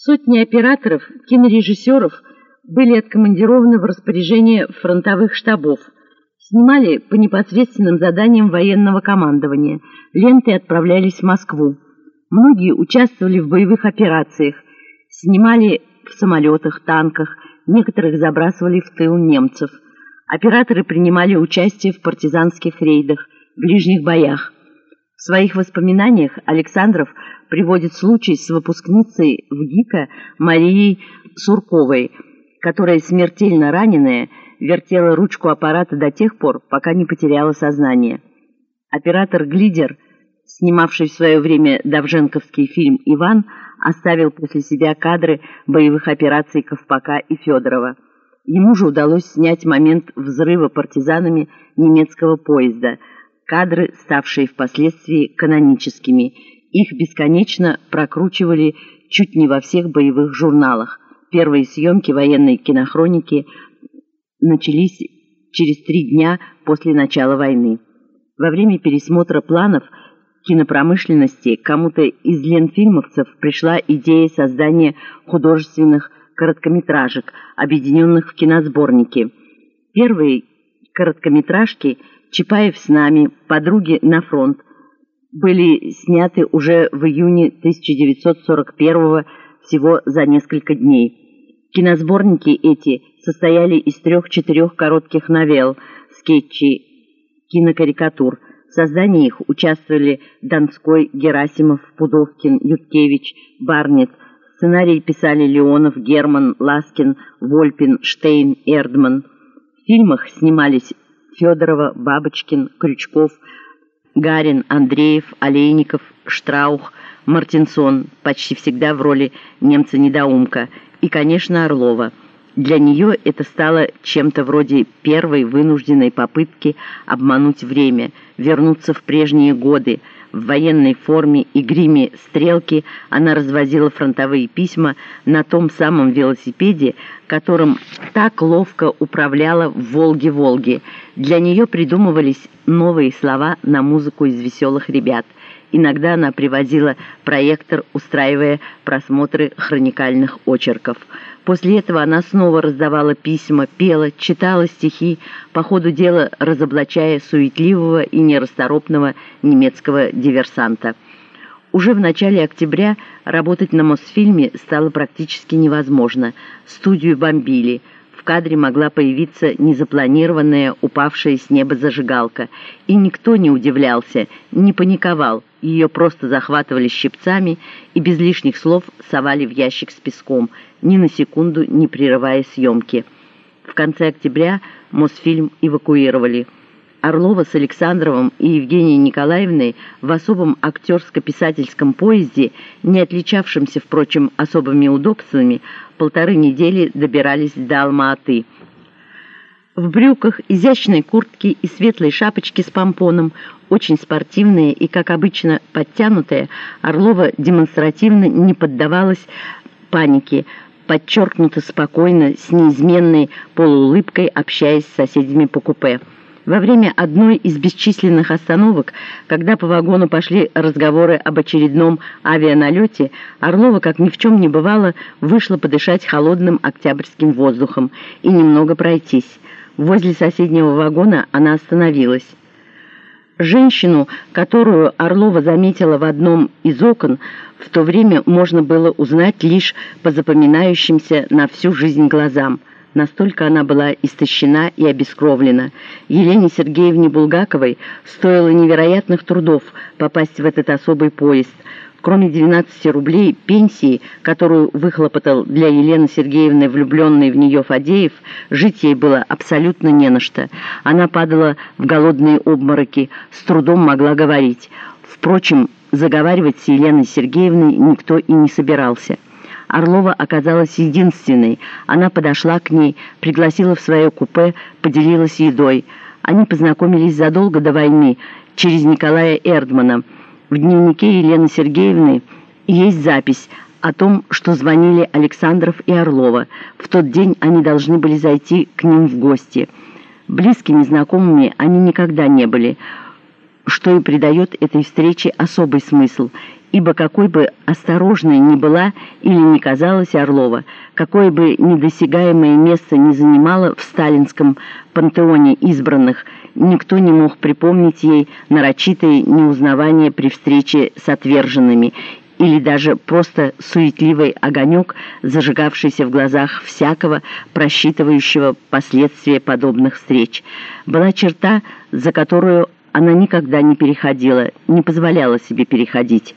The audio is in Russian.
Сотни операторов, кинорежиссеров были откомандированы в распоряжение фронтовых штабов. Снимали по непосредственным заданиям военного командования. Ленты отправлялись в Москву. Многие участвовали в боевых операциях. Снимали в самолетах, танках, некоторых забрасывали в тыл немцев. Операторы принимали участие в партизанских рейдах, ближних боях. В своих воспоминаниях Александров приводит случай с выпускницей ВГИКа Марией Сурковой, которая смертельно раненая вертела ручку аппарата до тех пор, пока не потеряла сознание. Оператор Глидер, снимавший в свое время давженковский фильм «Иван», оставил после себя кадры боевых операций Ковпака и Федорова. Ему же удалось снять момент взрыва партизанами немецкого поезда – кадры, ставшие впоследствии каноническими. Их бесконечно прокручивали чуть не во всех боевых журналах. Первые съемки военной кинохроники начались через три дня после начала войны. Во время пересмотра планов кинопромышленности кому-то из ленфильмовцев пришла идея создания художественных короткометражек, объединенных в киносборники. Первые короткометражки – Чапаев с нами, подруги на фронт, были сняты уже в июне 1941 всего за несколько дней. Киносборники эти состояли из трех-четырех коротких новелл, скетчей, кинокарикатур. В создании их участвовали Донской, Герасимов, Пудовкин, Юткевич, Барнет. Сценарий писали Леонов, Герман, Ласкин, Вольпин, Штейн, Эрдман. Фильмах снимались Федорова, Бабочкин, Крючков, Гарин, Андреев, Олейников, Штраух, Мартинсон, почти всегда в роли немца-недоумка, и, конечно, Орлова. Для нее это стало чем-то вроде первой вынужденной попытки обмануть время, вернуться в прежние годы, в военной форме и гриме стрелки она развозила фронтовые письма на том самом велосипеде, которым так ловко управляла в «Волге-Волге». Для нее придумывались новые слова на музыку из «Веселых ребят». Иногда она привозила проектор, устраивая просмотры хроникальных очерков – После этого она снова раздавала письма, пела, читала стихи, по ходу дела разоблачая суетливого и нерасторопного немецкого диверсанта. Уже в начале октября работать на Мосфильме стало практически невозможно. Студию бомбили. Кадре могла появиться незапланированная, упавшая с неба зажигалка. И никто не удивлялся, не паниковал. Ее просто захватывали щипцами и без лишних слов совали в ящик с песком – ни на секунду не прерывая съемки. В конце октября Мосфильм эвакуировали. Орлова с Александровым и Евгенией Николаевной в особом актерско-писательском поезде, не отличавшемся, впрочем, особыми удобствами, полторы недели добирались до Алма-Аты. В брюках, изящной куртке и светлой шапочке с помпоном, очень спортивная и, как обычно, подтянутая, Орлова демонстративно не поддавалась панике, подчеркнуто спокойно, с неизменной полуулыбкой, общаясь с соседями по купе. Во время одной из бесчисленных остановок, когда по вагону пошли разговоры об очередном авианалете, Орлова, как ни в чем не бывало, вышла подышать холодным октябрьским воздухом и немного пройтись. Возле соседнего вагона она остановилась. Женщину, которую Орлова заметила в одном из окон, в то время можно было узнать лишь по запоминающимся на всю жизнь глазам. Настолько она была истощена и обескровлена. Елене Сергеевне Булгаковой стоило невероятных трудов попасть в этот особый поезд – Кроме 12 рублей пенсии, которую выхлопотал для Елены Сергеевны влюбленный в нее Фадеев, жить ей было абсолютно не на что. Она падала в голодные обмороки, с трудом могла говорить. Впрочем, заговаривать с Еленой Сергеевной никто и не собирался. Орлова оказалась единственной. Она подошла к ней, пригласила в свое купе, поделилась едой. Они познакомились задолго до войны через Николая Эрдмана – в дневнике Елены Сергеевны есть запись о том, что звонили Александров и Орлова. В тот день они должны были зайти к ним в гости. Близкими знакомыми они никогда не были. что и придает этой встрече особый смысл, ибо какой бы осторожной ни была или не казалась Орлова, какое бы недосягаемое место не занимала в сталинском пантеоне избранных, никто не мог припомнить ей нарочитое неузнавание при встрече с отверженными или даже просто суетливый огонек, зажигавшийся в глазах всякого, просчитывающего последствия подобных встреч. Была черта, за которую она никогда не переходила, не позволяла себе переходить.